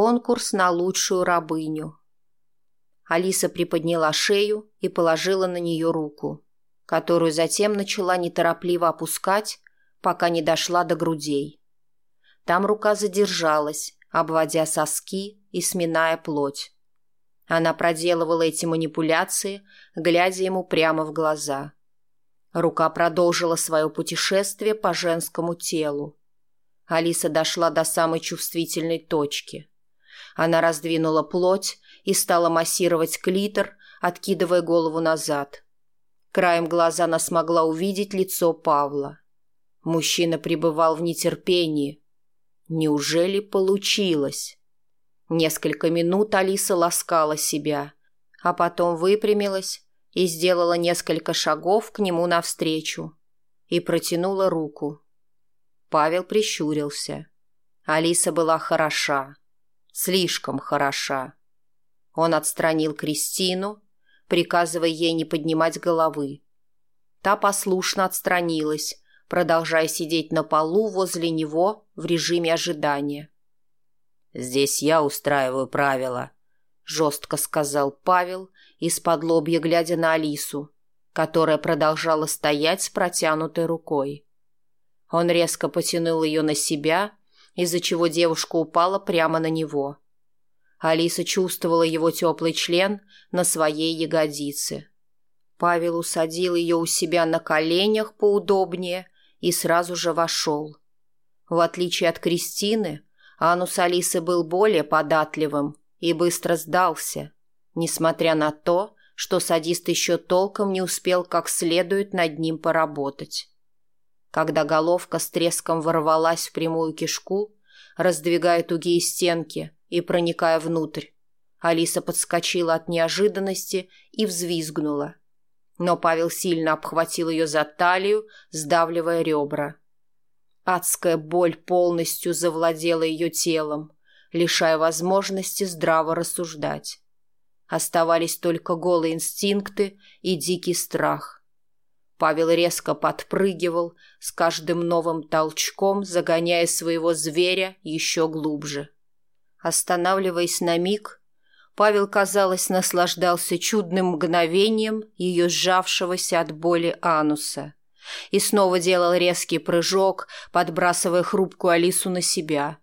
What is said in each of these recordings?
Конкурс на лучшую рабыню. Алиса приподняла шею и положила на нее руку, которую затем начала неторопливо опускать, пока не дошла до грудей. Там рука задержалась, обводя соски и сминая плоть. Она проделывала эти манипуляции, глядя ему прямо в глаза. Рука продолжила свое путешествие по женскому телу. Алиса дошла до самой чувствительной точки – она раздвинула плоть и стала массировать клитор, откидывая голову назад. Краем глаза она смогла увидеть лицо Павла. Мужчина пребывал в нетерпении. Неужели получилось? Несколько минут Алиса ласкала себя, а потом выпрямилась и сделала несколько шагов к нему навстречу и протянула руку. Павел прищурился. Алиса была хороша слишком хороша. Он отстранил Кристину, приказывая ей не поднимать головы. Та послушно отстранилась, продолжая сидеть на полу возле него в режиме ожидания. «Здесь я устраиваю правила», — жестко сказал Павел, из-под лобья глядя на Алису, которая продолжала стоять с протянутой рукой. Он резко потянул ее на себя из-за чего девушка упала прямо на него. Алиса чувствовала его теплый член на своей ягодице. Павел усадил ее у себя на коленях поудобнее и сразу же вошел. В отличие от Кристины, анус Алисы был более податливым и быстро сдался, несмотря на то, что садист еще толком не успел как следует над ним поработать когда головка с треском ворвалась в прямую кишку, раздвигая тугие стенки и проникая внутрь. Алиса подскочила от неожиданности и взвизгнула. Но Павел сильно обхватил ее за талию, сдавливая ребра. Адская боль полностью завладела ее телом, лишая возможности здраво рассуждать. Оставались только голые инстинкты и дикий страх. Павел резко подпрыгивал, с каждым новым толчком загоняя своего зверя еще глубже. Останавливаясь на миг, Павел, казалось, наслаждался чудным мгновением ее сжавшегося от боли ануса и снова делал резкий прыжок, подбрасывая хрупкую Алису на себя.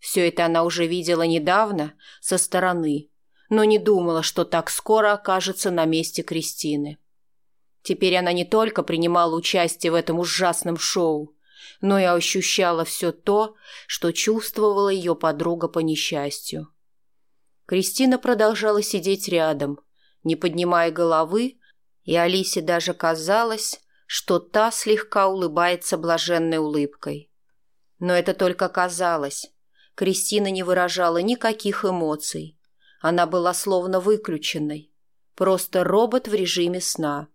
Все это она уже видела недавно, со стороны, но не думала, что так скоро окажется на месте Кристины. — Теперь она не только принимала участие в этом ужасном шоу, но и ощущала все то, что чувствовала ее подруга по несчастью. Кристина продолжала сидеть рядом, не поднимая головы, и Алисе даже казалось, что та слегка улыбается блаженной улыбкой. Но это только казалось. Кристина не выражала никаких эмоций. Она была словно выключенной. Просто робот в режиме сна.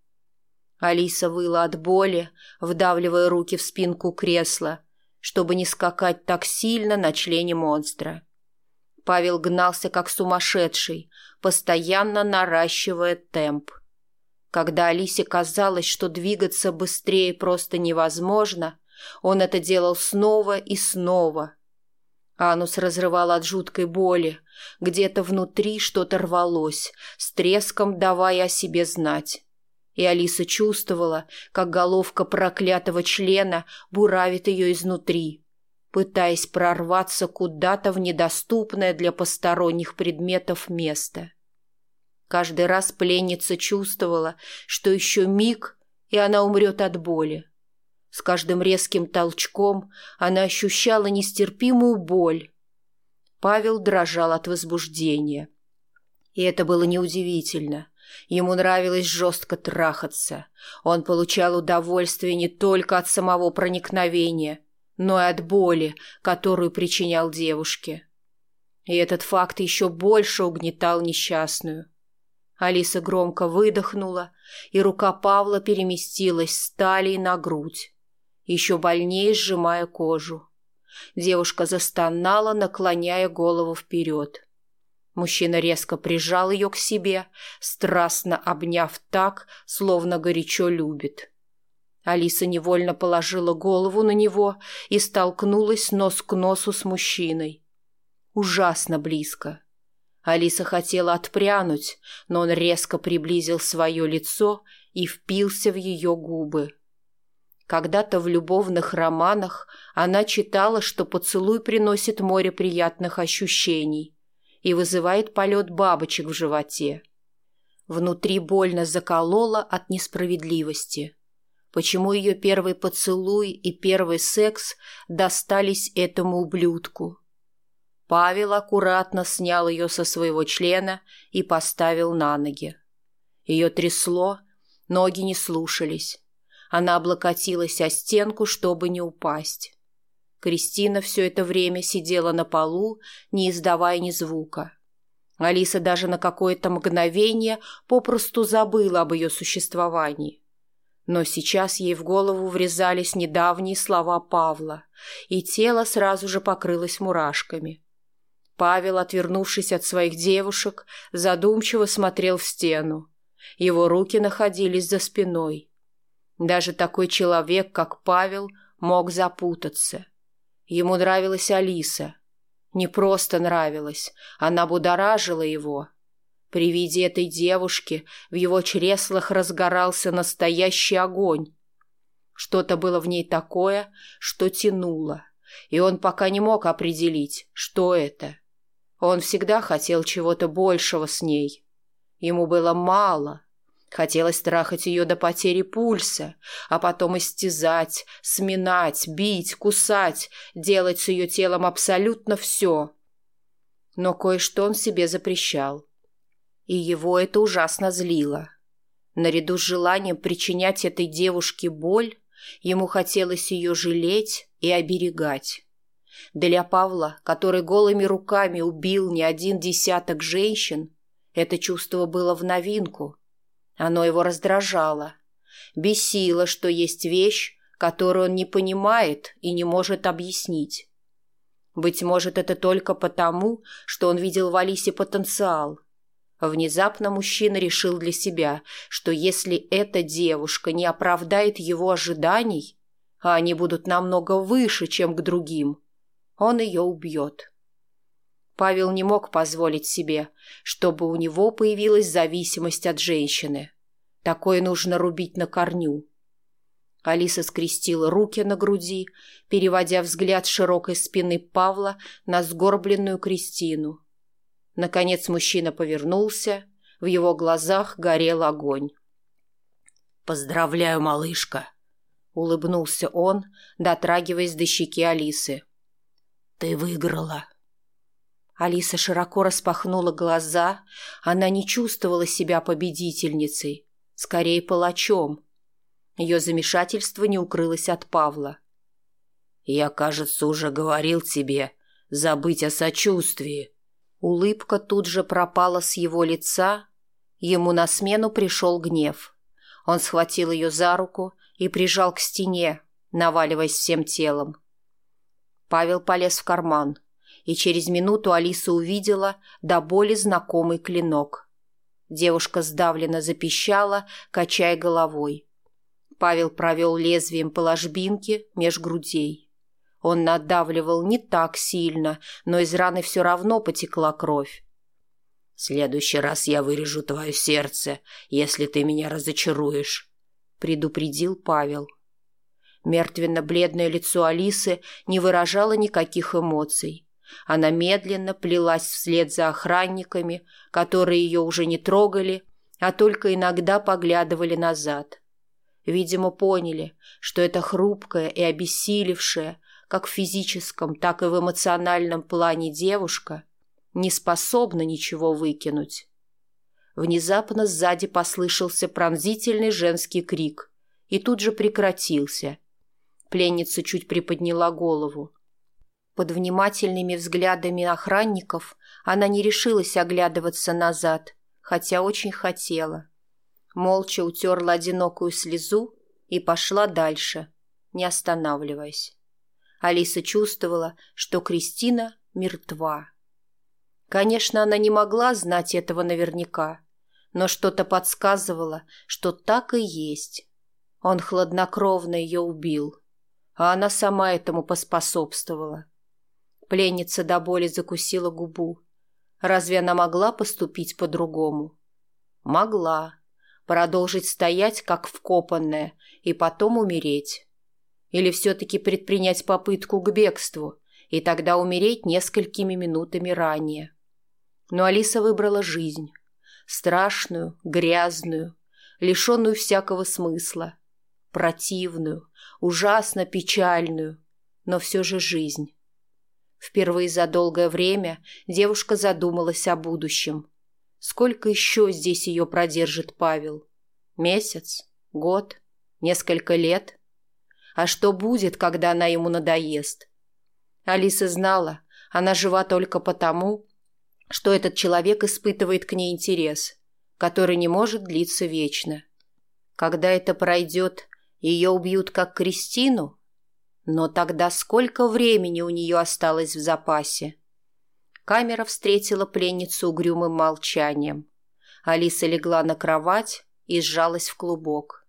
Алиса выла от боли, вдавливая руки в спинку кресла, чтобы не скакать так сильно на члене монстра. Павел гнался как сумасшедший, постоянно наращивая темп. Когда Алисе казалось, что двигаться быстрее просто невозможно, он это делал снова и снова. Анус разрывал от жуткой боли, где-то внутри что-то рвалось, с треском давая о себе знать. И Алиса чувствовала, как головка проклятого члена буравит ее изнутри, пытаясь прорваться куда-то в недоступное для посторонних предметов место. Каждый раз пленница чувствовала, что еще миг, и она умрет от боли. С каждым резким толчком она ощущала нестерпимую боль. Павел дрожал от возбуждения. И это было неудивительно – Ему нравилось жестко трахаться. Он получал удовольствие не только от самого проникновения, но и от боли, которую причинял девушке. И этот факт еще больше угнетал несчастную. Алиса громко выдохнула, и рука Павла переместилась с талии на грудь, еще больнее сжимая кожу. Девушка застонала, наклоняя голову вперед. Мужчина резко прижал ее к себе, страстно обняв так, словно горячо любит. Алиса невольно положила голову на него и столкнулась нос к носу с мужчиной. Ужасно близко. Алиса хотела отпрянуть, но он резко приблизил свое лицо и впился в ее губы. Когда-то в любовных романах она читала, что поцелуй приносит море приятных ощущений и вызывает полет бабочек в животе. Внутри больно закололо от несправедливости. Почему ее первый поцелуй и первый секс достались этому ублюдку? Павел аккуратно снял ее со своего члена и поставил на ноги. Ее трясло, ноги не слушались. Она облокотилась о стенку, чтобы не упасть. Кристина все это время сидела на полу, не издавая ни звука. Алиса даже на какое-то мгновение попросту забыла об ее существовании. Но сейчас ей в голову врезались недавние слова Павла, и тело сразу же покрылось мурашками. Павел, отвернувшись от своих девушек, задумчиво смотрел в стену. Его руки находились за спиной. Даже такой человек, как Павел, мог запутаться. Ему нравилась Алиса. Не просто нравилась, она будоражила его. При виде этой девушки в его чреслах разгорался настоящий огонь. Что-то было в ней такое, что тянуло, и он пока не мог определить, что это. Он всегда хотел чего-то большего с ней. Ему было мало, Хотелось трахать ее до потери пульса, а потом истязать, сминать, бить, кусать, делать с ее телом абсолютно все. Но кое-что он себе запрещал. И его это ужасно злило. Наряду с желанием причинять этой девушке боль, ему хотелось ее жалеть и оберегать. Для Павла, который голыми руками убил не один десяток женщин, это чувство было в новинку – оно его раздражало. Бесило, что есть вещь, которую он не понимает и не может объяснить. Быть может, это только потому, что он видел в Алисе потенциал. Внезапно мужчина решил для себя, что если эта девушка не оправдает его ожиданий, а они будут намного выше, чем к другим, он ее убьет. Павел не мог позволить себе, чтобы у него появилась зависимость от женщины. Такое нужно рубить на корню. Алиса скрестила руки на груди, переводя взгляд широкой спины Павла на сгорбленную Кристину. Наконец мужчина повернулся, в его глазах горел огонь. «Поздравляю, малышка!» — улыбнулся он, дотрагиваясь до щеки Алисы. «Ты выиграла!» Алиса широко распахнула глаза. Она не чувствовала себя победительницей, скорее палачом. Ее замешательство не укрылось от Павла. «Я, кажется, уже говорил тебе забыть о сочувствии». Улыбка тут же пропала с его лица. Ему на смену пришел гнев. Он схватил ее за руку и прижал к стене, наваливаясь всем телом. Павел полез в карман – и через минуту Алиса увидела до боли знакомый клинок. Девушка сдавленно запищала, качая головой. Павел провел лезвием по ложбинке меж грудей. Он надавливал не так сильно, но из раны все равно потекла кровь. Следующий раз я вырежу твое сердце, если ты меня разочаруешь», — предупредил Павел. Мертвенно-бледное лицо Алисы не выражало никаких эмоций. Она медленно плелась вслед за охранниками, которые ее уже не трогали, а только иногда поглядывали назад. Видимо, поняли, что эта хрупкая и обессилевшая, как в физическом, так и в эмоциональном плане девушка, не способна ничего выкинуть. Внезапно сзади послышался пронзительный женский крик и тут же прекратился. Пленница чуть приподняла голову. Под внимательными взглядами охранников она не решилась оглядываться назад, хотя очень хотела. Молча утерла одинокую слезу и пошла дальше, не останавливаясь. Алиса чувствовала, что Кристина мертва. Конечно, она не могла знать этого наверняка, но что-то подсказывало, что так и есть. Он хладнокровно ее убил, а она сама этому поспособствовала. — Пленница до боли закусила губу. Разве она могла поступить по-другому? Могла. Продолжить стоять, как вкопанная, и потом умереть. Или все-таки предпринять попытку к бегству, и тогда умереть несколькими минутами ранее. Но Алиса выбрала жизнь. Страшную, грязную, лишенную всякого смысла. Противную, ужасно печальную, но все же жизнь. Впервые за долгое время девушка задумалась о будущем. Сколько еще здесь ее продержит Павел? Месяц? Год? Несколько лет? А что будет, когда она ему надоест? Алиса знала, она жива только потому, что этот человек испытывает к ней интерес, который не может длиться вечно. Когда это пройдет, ее убьют как Кристину – но тогда сколько времени у нее осталось в запасе? Камера встретила пленницу угрюмым молчанием. Алиса легла на кровать и сжалась в клубок.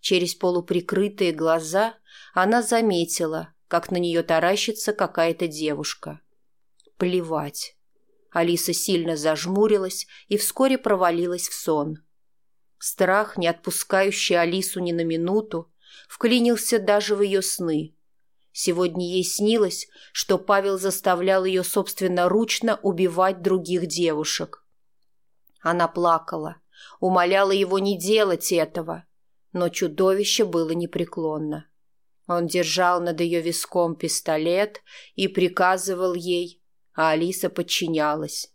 Через полуприкрытые глаза она заметила, как на нее таращится какая-то девушка. Плевать. Алиса сильно зажмурилась и вскоре провалилась в сон. Страх, не отпускающий Алису ни на минуту, вклинился даже в ее сны – Сегодня ей снилось, что Павел заставлял ее собственноручно убивать других девушек. Она плакала, умоляла его не делать этого, но чудовище было непреклонно. Он держал над ее виском пистолет и приказывал ей, а Алиса подчинялась.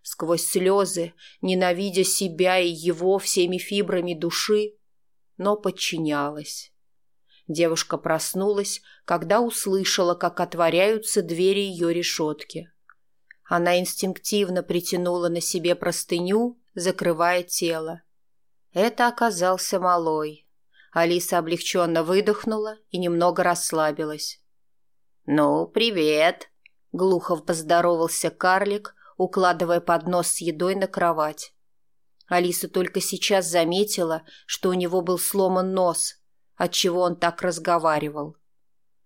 Сквозь слезы, ненавидя себя и его всеми фибрами души, но подчинялась. Девушка проснулась, когда услышала, как отворяются двери ее решетки. Она инстинктивно притянула на себе простыню, закрывая тело. Это оказался малой. Алиса облегченно выдохнула и немного расслабилась. «Ну, привет!» — глухо поздоровался карлик, укладывая поднос с едой на кровать. Алиса только сейчас заметила, что у него был сломан нос — отчего он так разговаривал.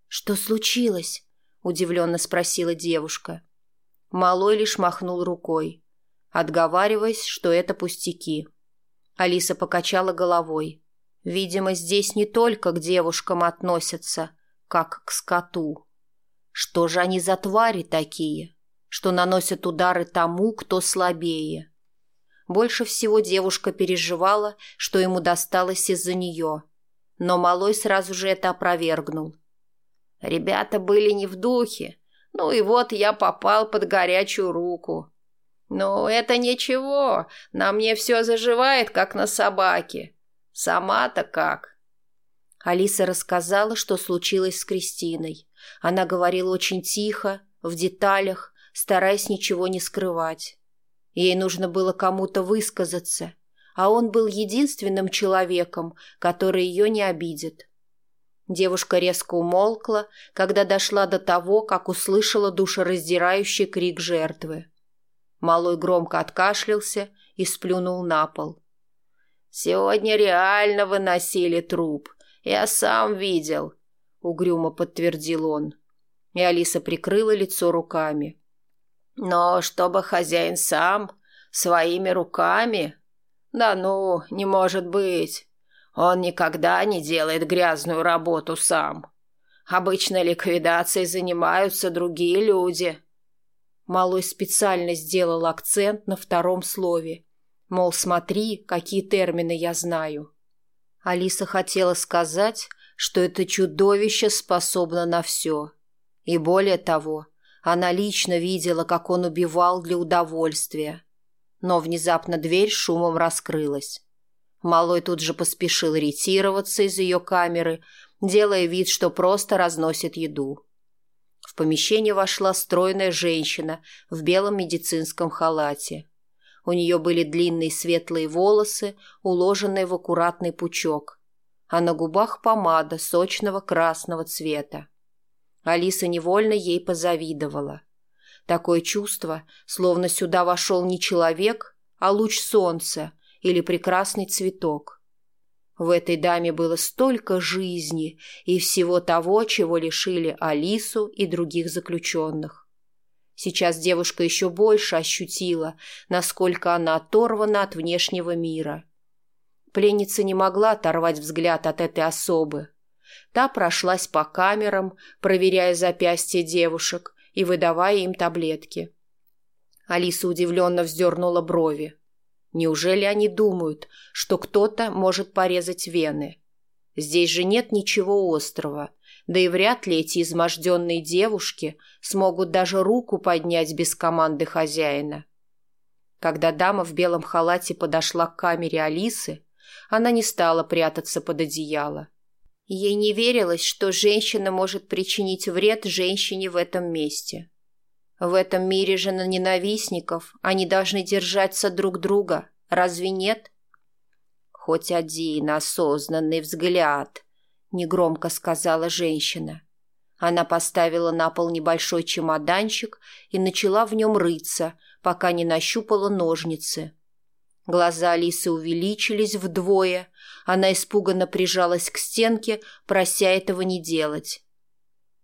«Что случилось?» – удивленно спросила девушка. Малой лишь махнул рукой, отговариваясь, что это пустяки. Алиса покачала головой. «Видимо, здесь не только к девушкам относятся, как к скоту. Что же они за твари такие, что наносят удары тому, кто слабее?» Больше всего девушка переживала, что ему досталось из-за нее – но малой сразу же это опровергнул. Ребята были не в духе. Ну и вот я попал под горячую руку. «Ну, это ничего, на мне все заживает, как на собаке. Сама-то как?» Алиса рассказала, что случилось с Кристиной. Она говорила очень тихо, в деталях, стараясь ничего не скрывать. Ей нужно было кому-то высказаться, а он был единственным человеком, который ее не обидит. Девушка резко умолкла, когда дошла до того, как услышала душераздирающий крик жертвы. Малой громко откашлялся и сплюнул на пол. «Сегодня реально выносили труп. Я сам видел», — угрюмо подтвердил он. И Алиса прикрыла лицо руками. «Но чтобы хозяин сам, своими руками...» «Да ну, не может быть. Он никогда не делает грязную работу сам. Обычно ликвидацией занимаются другие люди». Малой специально сделал акцент на втором слове. Мол, смотри, какие термины я знаю. Алиса хотела сказать, что это чудовище способно на все. И более того, она лично видела, как он убивал для удовольствия но внезапно дверь шумом раскрылась. Малой тут же поспешил ретироваться из ее камеры, делая вид, что просто разносит еду. В помещение вошла стройная женщина в белом медицинском халате. У нее были длинные светлые волосы, уложенные в аккуратный пучок, а на губах помада сочного красного цвета. Алиса невольно ей позавидовала – Такое чувство, словно сюда вошел не человек, а луч солнца или прекрасный цветок. В этой даме было столько жизни и всего того, чего лишили Алису и других заключенных. Сейчас девушка еще больше ощутила, насколько она оторвана от внешнего мира. Пленница не могла оторвать взгляд от этой особы. Та прошлась по камерам, проверяя запястья девушек, и выдавая им таблетки. Алиса удивленно вздернула брови. Неужели они думают, что кто-то может порезать вены? Здесь же нет ничего острого, да и вряд ли эти изможденные девушки смогут даже руку поднять без команды хозяина. Когда дама в белом халате подошла к камере Алисы, она не стала прятаться под одеяло. Ей не верилось, что женщина может причинить вред женщине в этом месте. В этом мире же на ненавистников они должны держаться друг друга, разве нет? Хоть один осознанный взгляд, негромко сказала женщина. Она поставила на пол небольшой чемоданчик и начала в нем рыться, пока не нащупала ножницы. Глаза Алисы увеличились вдвое, она испуганно прижалась к стенке, прося этого не делать.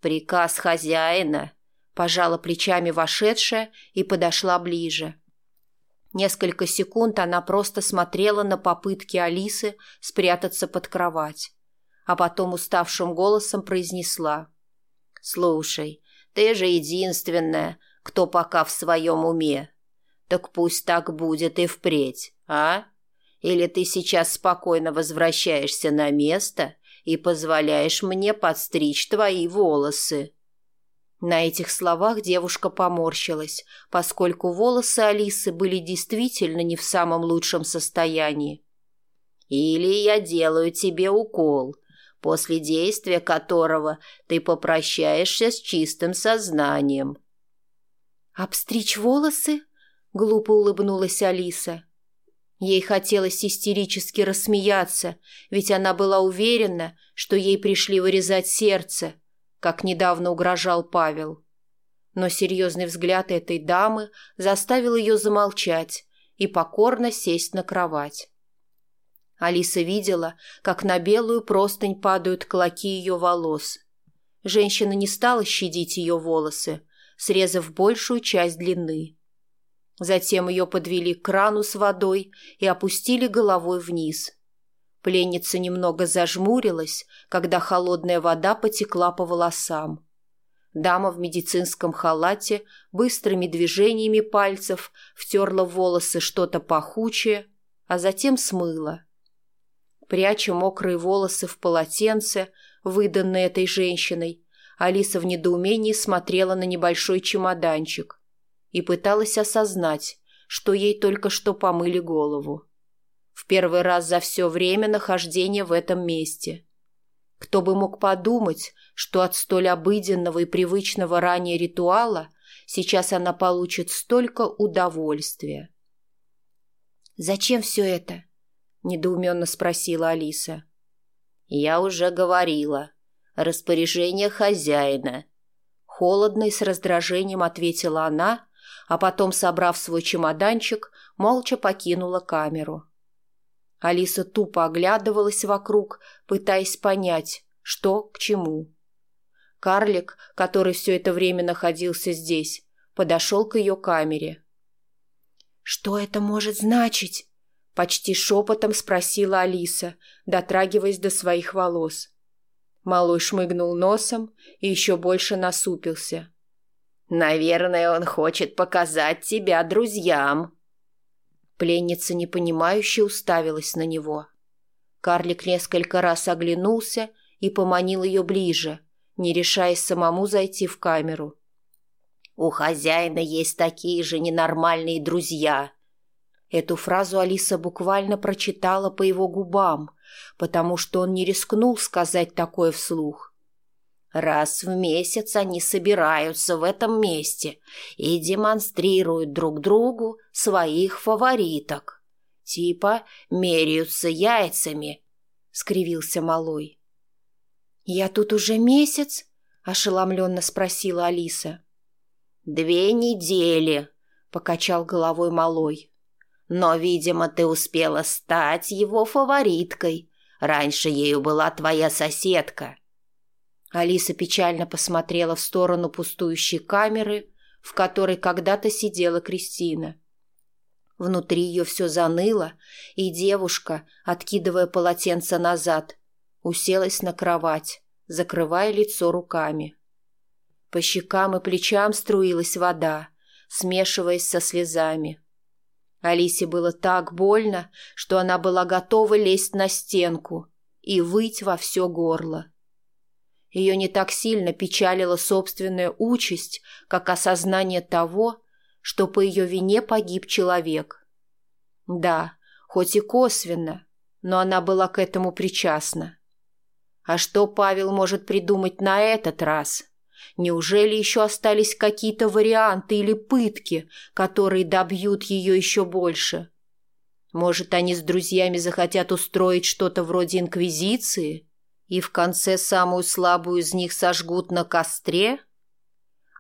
«Приказ хозяина!» – пожала плечами вошедшая и подошла ближе. Несколько секунд она просто смотрела на попытки Алисы спрятаться под кровать, а потом уставшим голосом произнесла. «Слушай, ты же единственная, кто пока в своем уме. Так пусть так будет и впредь, а?» Или ты сейчас спокойно возвращаешься на место и позволяешь мне подстричь твои волосы?» На этих словах девушка поморщилась, поскольку волосы Алисы были действительно не в самом лучшем состоянии. «Или я делаю тебе укол, после действия которого ты попрощаешься с чистым сознанием». «Обстричь волосы?» — глупо улыбнулась Алиса. Ей хотелось истерически рассмеяться, ведь она была уверена, что ей пришли вырезать сердце, как недавно угрожал Павел. Но серьезный взгляд этой дамы заставил ее замолчать и покорно сесть на кровать. Алиса видела, как на белую простынь падают клоки ее волос. Женщина не стала щадить ее волосы, срезав большую часть длины. Затем ее подвели к крану с водой и опустили головой вниз. Пленница немного зажмурилась, когда холодная вода потекла по волосам. Дама в медицинском халате быстрыми движениями пальцев втерла в волосы что-то пахучее, а затем смыла. Пряча мокрые волосы в полотенце, выданное этой женщиной, Алиса в недоумении смотрела на небольшой чемоданчик – и пыталась осознать, что ей только что помыли голову. В первый раз за все время нахождения в этом месте. Кто бы мог подумать, что от столь обыденного и привычного ранее ритуала сейчас она получит столько удовольствия. «Зачем все это?» – недоуменно спросила Алиса. «Я уже говорила. Распоряжение хозяина», холодно и с раздражением ответила она, а потом, собрав свой чемоданчик, молча покинула камеру. Алиса тупо оглядывалась вокруг, пытаясь понять, что к чему. Карлик, который все это время находился здесь, подошел к ее камере. «Что это может значить?» – почти шепотом спросила Алиса, дотрагиваясь до своих волос. Малой шмыгнул носом и еще больше насупился – Наверное, он хочет показать тебя друзьям. Пленница непонимающе уставилась на него. Карлик несколько раз оглянулся и поманил ее ближе, не решаясь самому зайти в камеру. «У хозяина есть такие же ненормальные друзья». Эту фразу Алиса буквально прочитала по его губам, потому что он не рискнул сказать такое вслух. Раз в месяц они собираются в этом месте и демонстрируют друг другу своих фавориток. Типа меряются яйцами, — скривился малой. «Я тут уже месяц?» — ошеломленно спросила Алиса. «Две недели», — покачал головой малой. «Но, видимо, ты успела стать его фавориткой. Раньше ею была твоя соседка». Алиса печально посмотрела в сторону пустующей камеры, в которой когда-то сидела Кристина. Внутри ее все заныло, и девушка, откидывая полотенце назад, уселась на кровать, закрывая лицо руками. По щекам и плечам струилась вода, смешиваясь со слезами. Алисе было так больно, что она была готова лезть на стенку и выть во все горло. — ее не так сильно печалила собственная участь, как осознание того, что по ее вине погиб человек. Да, хоть и косвенно, но она была к этому причастна. А что Павел может придумать на этот раз? Неужели еще остались какие-то варианты или пытки, которые добьют ее еще больше? Может, они с друзьями захотят устроить что-то вроде инквизиции? и в конце самую слабую из них сожгут на костре?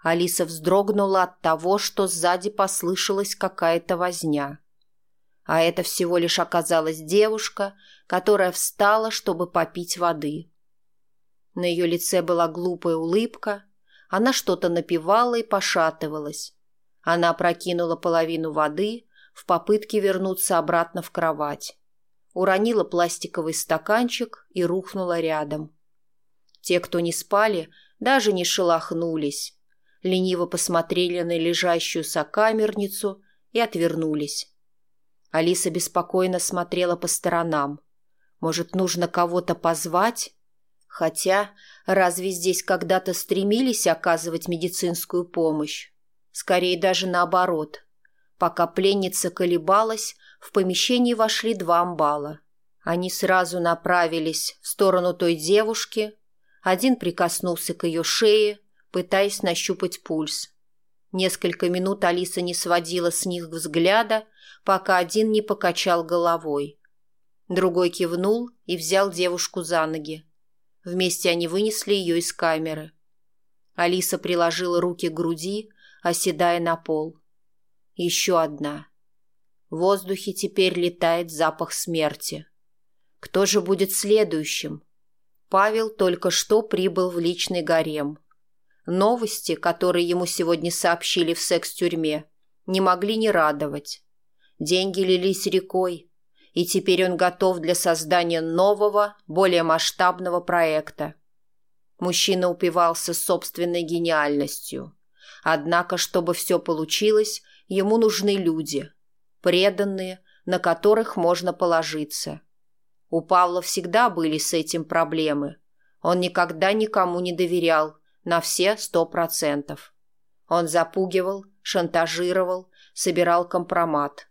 Алиса вздрогнула от того, что сзади послышалась какая-то возня. А это всего лишь оказалась девушка, которая встала, чтобы попить воды. На ее лице была глупая улыбка, она что-то напевала и пошатывалась. Она опрокинула половину воды в попытке вернуться обратно в кровать уронила пластиковый стаканчик и рухнула рядом. Те, кто не спали, даже не шелохнулись, лениво посмотрели на лежащую сокамерницу и отвернулись. Алиса беспокойно смотрела по сторонам. Может, нужно кого-то позвать? Хотя, разве здесь когда-то стремились оказывать медицинскую помощь? Скорее даже наоборот – Пока пленница колебалась, в помещении вошли два амбала. Они сразу направились в сторону той девушки. Один прикоснулся к ее шее, пытаясь нащупать пульс. Несколько минут Алиса не сводила с них взгляда, пока один не покачал головой. Другой кивнул и взял девушку за ноги. Вместе они вынесли ее из камеры. Алиса приложила руки к груди, оседая на пол. — еще одна. В воздухе теперь летает запах смерти. Кто же будет следующим? Павел только что прибыл в личный гарем. Новости, которые ему сегодня сообщили в секс-тюрьме, не могли не радовать. Деньги лились рекой, и теперь он готов для создания нового, более масштабного проекта. Мужчина упивался собственной гениальностью. Однако, чтобы все получилось – Ему нужны люди, преданные, на которых можно положиться. У Павла всегда были с этим проблемы. Он никогда никому не доверял на все сто процентов. Он запугивал, шантажировал, собирал компромат.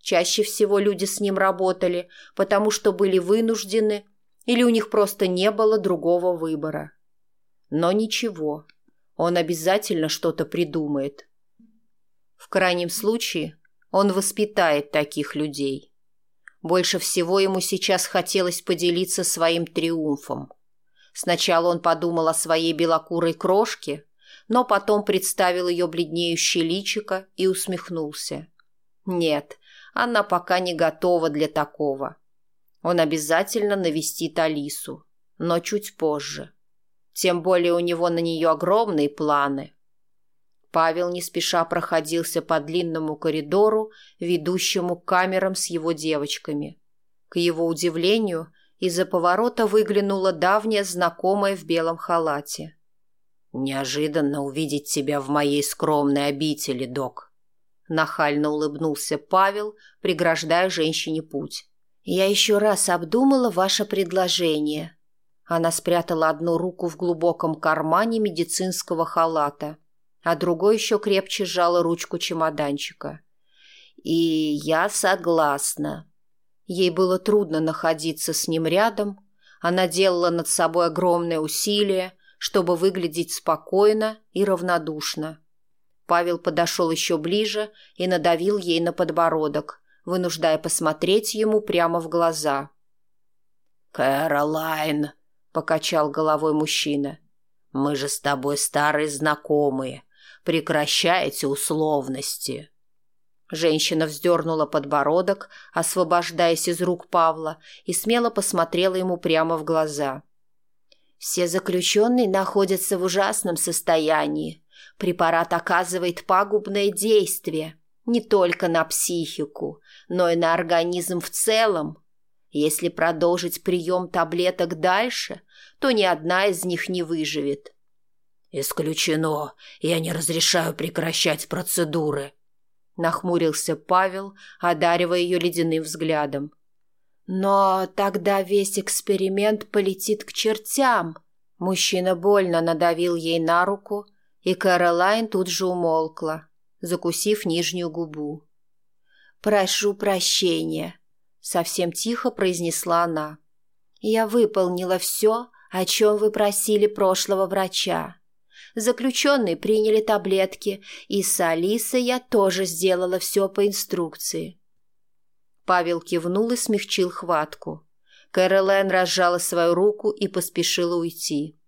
Чаще всего люди с ним работали, потому что были вынуждены или у них просто не было другого выбора. Но ничего, он обязательно что-то придумает. В крайнем случае, он воспитает таких людей. Больше всего ему сейчас хотелось поделиться своим триумфом. Сначала он подумал о своей белокурой крошке, но потом представил ее бледнеющее личико и усмехнулся. Нет, она пока не готова для такого. Он обязательно навестит Алису, но чуть позже. Тем более у него на нее огромные планы – Павел не спеша проходился по длинному коридору, ведущему к камерам с его девочками. К его удивлению, из-за поворота выглянула давняя знакомая в белом халате. «Неожиданно увидеть тебя в моей скромной обители, док», — нахально улыбнулся Павел, преграждая женщине путь. «Я еще раз обдумала ваше предложение». Она спрятала одну руку в глубоком кармане медицинского халата — а другой еще крепче сжала ручку чемоданчика. «И я согласна». Ей было трудно находиться с ним рядом. Она делала над собой огромное усилие, чтобы выглядеть спокойно и равнодушно. Павел подошел еще ближе и надавил ей на подбородок, вынуждая посмотреть ему прямо в глаза. «Кэролайн!» — покачал головой мужчина. «Мы же с тобой старые знакомые Прекращайте условности!» Женщина вздернула подбородок, освобождаясь из рук Павла, и смело посмотрела ему прямо в глаза. «Все заключенные находятся в ужасном состоянии. Препарат оказывает пагубное действие не только на психику, но и на организм в целом. Если продолжить прием таблеток дальше, то ни одна из них не выживет. «Исключено. Я не разрешаю прекращать процедуры», — нахмурился Павел, одаривая ее ледяным взглядом. «Но тогда весь эксперимент полетит к чертям». Мужчина больно надавил ей на руку, и Каролайн тут же умолкла, закусив нижнюю губу. «Прошу прощения», — совсем тихо произнесла она. «Я выполнила все, о чем вы просили прошлого врача. Заключенные приняли таблетки, и с Алисой я тоже сделала все по инструкции. Павел кивнул и смягчил хватку. Кэролайн разжала свою руку и поспешила уйти.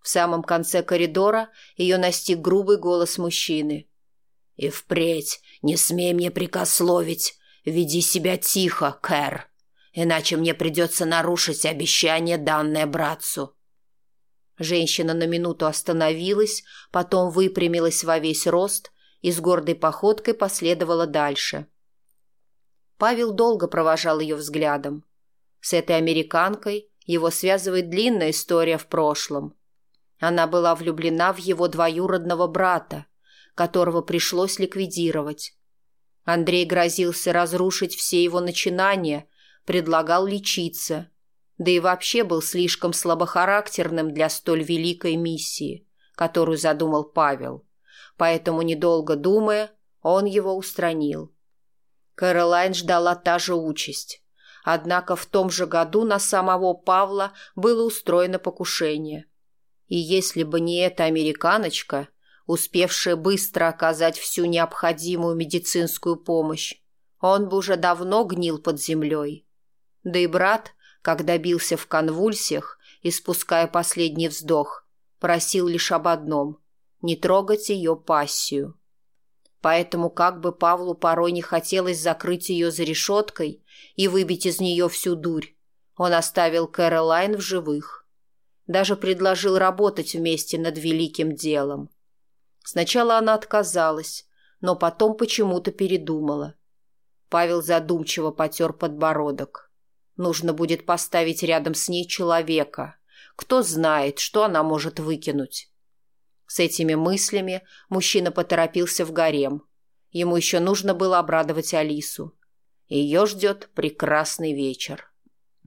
В самом конце коридора ее настиг грубый голос мужчины. «И впредь не смей мне прикословить. Веди себя тихо, Кэр, иначе мне придется нарушить обещание, данное братцу». Женщина на минуту остановилась, потом выпрямилась во весь рост и с гордой походкой последовала дальше. Павел долго провожал ее взглядом. С этой американкой его связывает длинная история в прошлом. Она была влюблена в его двоюродного брата, которого пришлось ликвидировать. Андрей грозился разрушить все его начинания, предлагал лечиться – да и вообще был слишком слабохарактерным для столь великой миссии, которую задумал Павел. Поэтому, недолго думая, он его устранил. Кэролайн ждала та же участь. Однако в том же году на самого Павла было устроено покушение. И если бы не эта американочка, успевшая быстро оказать всю необходимую медицинскую помощь, он бы уже давно гнил под землей. Да и брат – когда бился в конвульсиях, испуская последний вздох, просил лишь об одном – не трогать ее пассию. Поэтому как бы Павлу порой не хотелось закрыть ее за решеткой и выбить из нее всю дурь, он оставил Кэролайн в живых. Даже предложил работать вместе над великим делом. Сначала она отказалась, но потом почему-то передумала. Павел задумчиво потер подбородок – Нужно будет поставить рядом с ней человека. Кто знает, что она может выкинуть. С этими мыслями мужчина поторопился в гарем. Ему еще нужно было обрадовать Алису. Ее ждет прекрасный вечер.